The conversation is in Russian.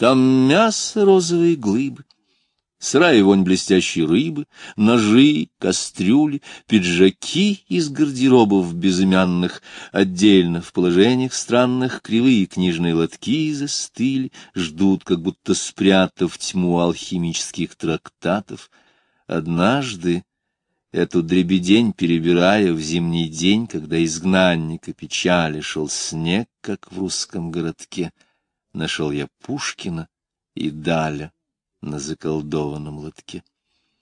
Там мясо розовые глыбы, сырая вонь блестящей рыбы, ножи, кастрюли, пиджаки из гардеробов безымянных, отдельно в положениях странных кривые книжные лотки застыли, ждут, как будто спрятав тьму алхимических трактатов. Однажды, эту дребедень перебирая в зимний день, когда изгнанника печали шел снег, как в русском городке, нашел я Пушкина и Даля на заколдованном лотке.